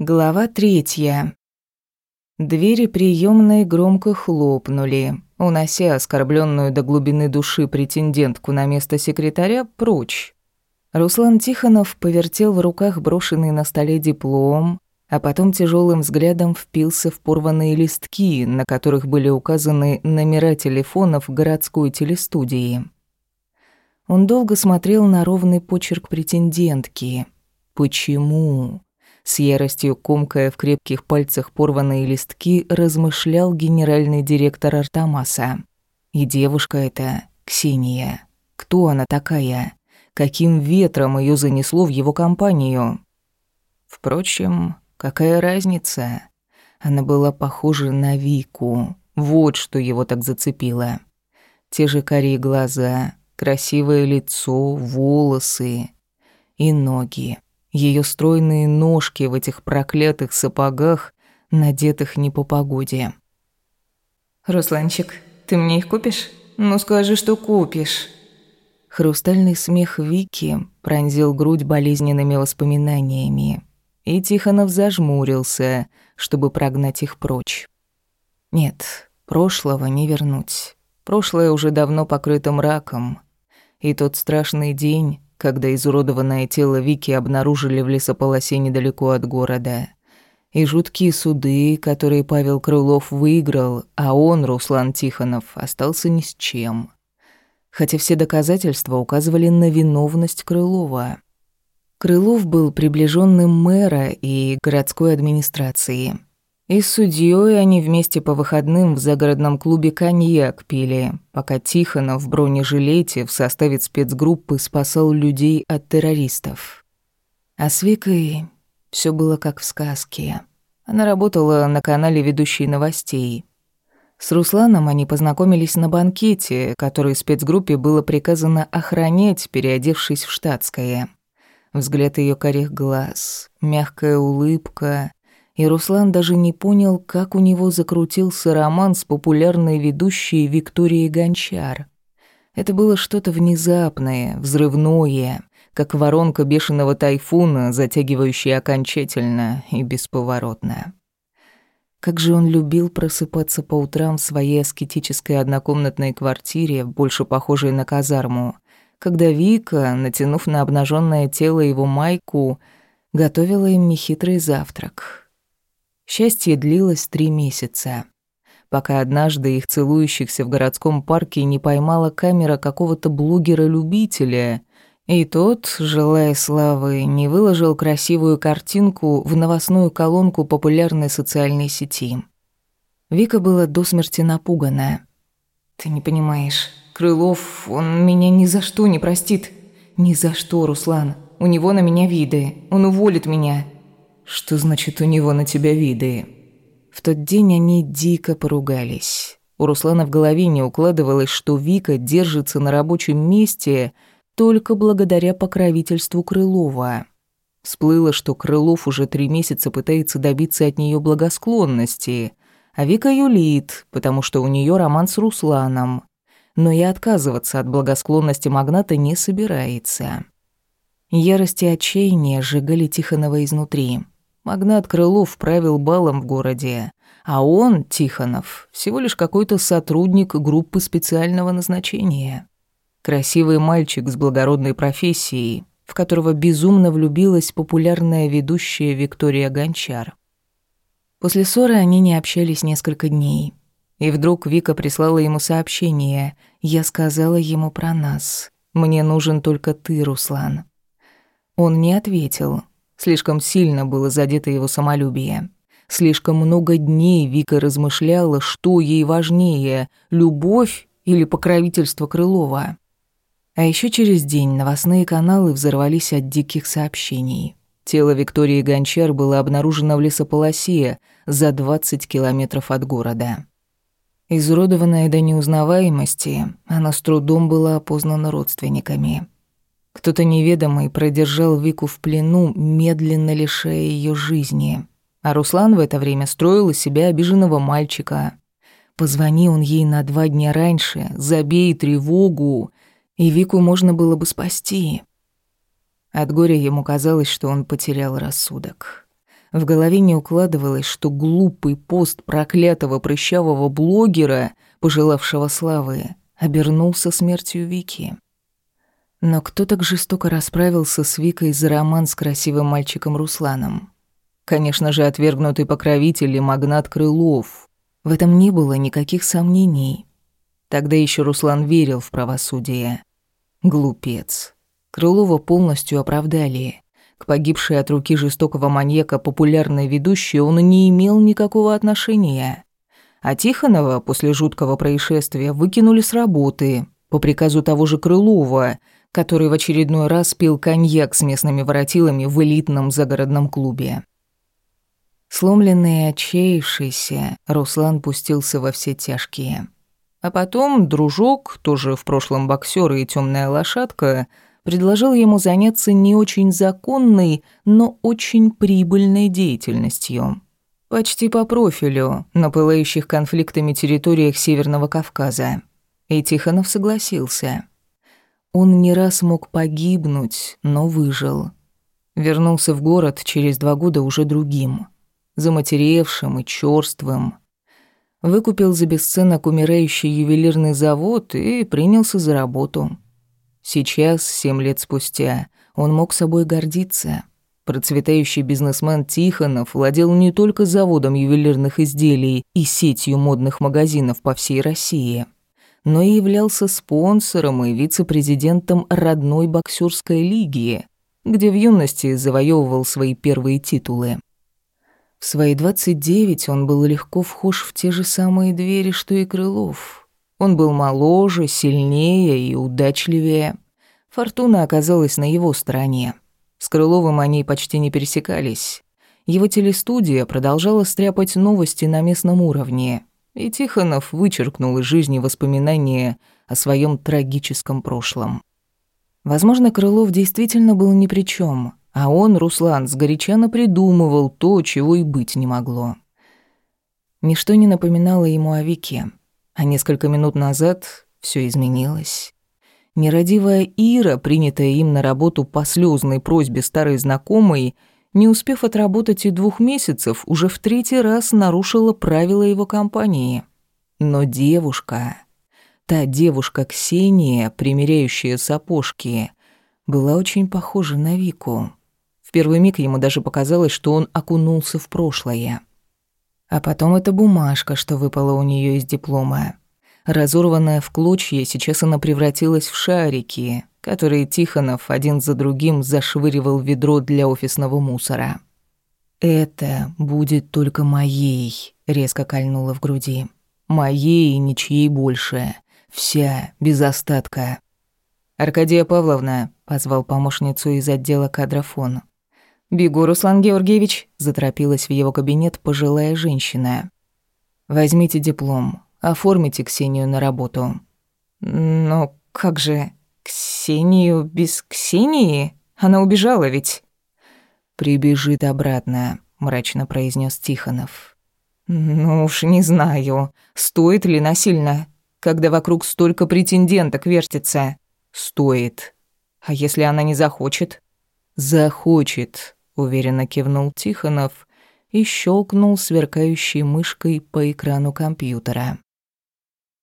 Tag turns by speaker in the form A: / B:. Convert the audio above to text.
A: Глава третья. Двери приемной громко хлопнули, унося оскорбленную до глубины души претендентку на место секретаря прочь. Руслан Тихонов повертел в руках брошенный на столе диплом, а потом тяжелым взглядом впился в порванные листки, на которых были указаны номера телефонов городской телестудии. Он долго смотрел на ровный почерк претендентки. Почему? С яростью комкая в крепких пальцах порванные листки, размышлял генеральный директор Артамаса. И девушка эта, Ксения. Кто она такая? Каким ветром ее занесло в его компанию? Впрочем, какая разница? Она была похожа на Вику. Вот что его так зацепило. Те же карие глаза, красивое лицо, волосы и ноги. Ее стройные ножки в этих проклятых сапогах, надетых не по погоде.
B: «Русланчик, ты мне их купишь? Ну скажи, что купишь».
A: Хрустальный смех Вики пронзил грудь болезненными воспоминаниями, и Тихонов зажмурился, чтобы прогнать их прочь. Нет, прошлого не вернуть. Прошлое уже давно покрыто мраком. И тот страшный день, когда изуродованное тело Вики обнаружили в лесополосе недалеко от города. И жуткие суды, которые Павел Крылов выиграл, а он, Руслан Тихонов, остался ни с чем. Хотя все доказательства указывали на виновность Крылова. Крылов был приближенным мэра и городской администрации – и с судьей они вместе по выходным в загородном клубе коньяк пили, пока Тихонов в бронежилете в составе спецгруппы спасал людей от террористов. А с Викой все было как в сказке. Она работала на канале ведущей новостей. С Русланом они познакомились на банкете, который спецгруппе было приказано охранять, переодевшись в штатское. Взгляд ее корих глаз, мягкая улыбка, и Руслан даже не понял, как у него закрутился роман с популярной ведущей Викторией Гончар. Это было что-то внезапное, взрывное, как воронка бешеного тайфуна, затягивающая окончательно и бесповоротно. Как же он любил просыпаться по утрам в своей аскетической однокомнатной квартире, больше похожей на казарму, когда Вика, натянув на обнаженное тело его майку, готовила им нехитрый завтрак. Счастье длилось три месяца, пока однажды их целующихся в городском парке не поймала камера какого-то блогера-любителя, и тот, желая славы, не выложил красивую картинку в новостную колонку популярной социальной сети. Вика была до смерти напугана.
B: «Ты не понимаешь, Крылов, он меня ни за что не простит. Ни за что, Руслан. У него на меня виды. Он уволит меня.
A: Что значит у него на тебя виды? В тот день они дико поругались. У Руслана в голове не укладывалось, что Вика держится на рабочем месте только благодаря покровительству Крылова. Всплыло, что Крылов уже три месяца пытается добиться от нее благосклонности, а Вика юлит, потому что у нее роман с Русланом. Но и отказываться от благосклонности магната не собирается. Ярость и отчаяние сжигали Тихонова изнутри. Магнат Крылов правил балом в городе, а он, Тихонов, всего лишь какой-то сотрудник группы специального назначения. Красивый мальчик с благородной профессией, в которого безумно влюбилась популярная ведущая Виктория Гончар. После ссоры они не общались несколько дней. И вдруг Вика прислала ему сообщение. «Я сказала ему про нас. Мне нужен только ты, Руслан». Он не ответил, Слишком сильно было задето его самолюбие. Слишком много дней Вика размышляла, что ей важнее – любовь или покровительство Крылова. А еще через день новостные каналы взорвались от диких сообщений. Тело Виктории Гончар было обнаружено в лесополосе за 20 километров от города. Изуродованная до неузнаваемости, она с трудом была опознана родственниками. Кто-то неведомый продержал Вику в плену, медленно лишая ее жизни. А Руслан в это время строил из себя обиженного мальчика. Позвони он ей на два дня раньше, забей тревогу, и Вику можно было бы спасти. От горя ему казалось, что он потерял рассудок. В голове не укладывалось, что глупый пост проклятого прыщавого блогера, пожелавшего славы, обернулся смертью Вики. Но кто так жестоко расправился с Викой за роман с красивым мальчиком Русланом? Конечно же, отвергнутый покровитель и магнат Крылов. В этом не было никаких сомнений. Тогда еще Руслан верил в правосудие. Глупец. Крылова полностью оправдали. К погибшей от руки жестокого маньяка популярной ведущей он не имел никакого отношения. А Тихонова после жуткого происшествия выкинули с работы по приказу того же Крылова, который в очередной раз пил коньяк с местными воротилами в элитном загородном клубе. Сломленный и отчаявшийся, Руслан пустился во все тяжкие. А потом дружок, тоже в прошлом боксер и темная лошадка – предложил ему заняться не очень законной, но очень прибыльной деятельностью. Почти по профилю, на пылающих конфликтами территориях Северного Кавказа. И Тихонов согласился. Он не раз мог погибнуть, но выжил. Вернулся в город через два года уже другим. Заматеревшим и чёрствым. Выкупил за бесценок умирающий ювелирный завод и принялся за работу. Сейчас, семь лет спустя, он мог собой гордиться. Процветающий бизнесмен Тихонов владел не только заводом ювелирных изделий и сетью модных магазинов по всей России, но и являлся спонсором и вице-президентом родной боксерской лиги, где в юности завоевывал свои первые титулы. В свои 29 он был легко вхож в те же самые двери, что и Крылов. Он был моложе, сильнее и удачливее. Фортуна оказалась на его стороне. С Крыловым они почти не пересекались. Его телестудия продолжала стряпать новости на местном уровне, и Тихонов вычеркнул из жизни воспоминания о своем трагическом прошлом. Возможно, Крылов действительно был ни при чем, а он, Руслан, сгоряча придумывал то, чего и быть не могло. Ничто не напоминало ему о Вике. А несколько минут назад все изменилось. Нерадивая Ира, принятая им на работу по слезной просьбе старой знакомой, не успев отработать и двух месяцев, уже в третий раз нарушила правила его компании. Но девушка, та девушка Ксения, примеряющая сапожки, была очень похожа на Вику. В первый миг ему даже показалось, что он окунулся в прошлое. А потом эта бумажка, что выпала у нее из диплома. Разорванная в клочья, сейчас она превратилась в шарики, которые Тихонов один за другим зашвыривал ведро для офисного мусора. «Это будет только моей», — резко кольнула в груди. «Моей и ничьей больше. Вся, без остатка». «Аркадия Павловна», — позвал помощницу из отдела кадрофон. «Бегу, Руслан Георгиевич», — заторопилась в его кабинет пожилая женщина. «Возьмите диплом, оформите Ксению на работу». «Но как же Ксению без Ксении? Она убежала ведь». «Прибежит обратно», — мрачно произнес Тихонов.
B: «Ну уж не знаю, стоит ли насильно, когда вокруг столько претенденток вертится».
A: «Стоит».
B: «А если она не захочет?»
A: «Захочет», уверенно кивнул Тихонов и щелкнул сверкающей мышкой по экрану компьютера.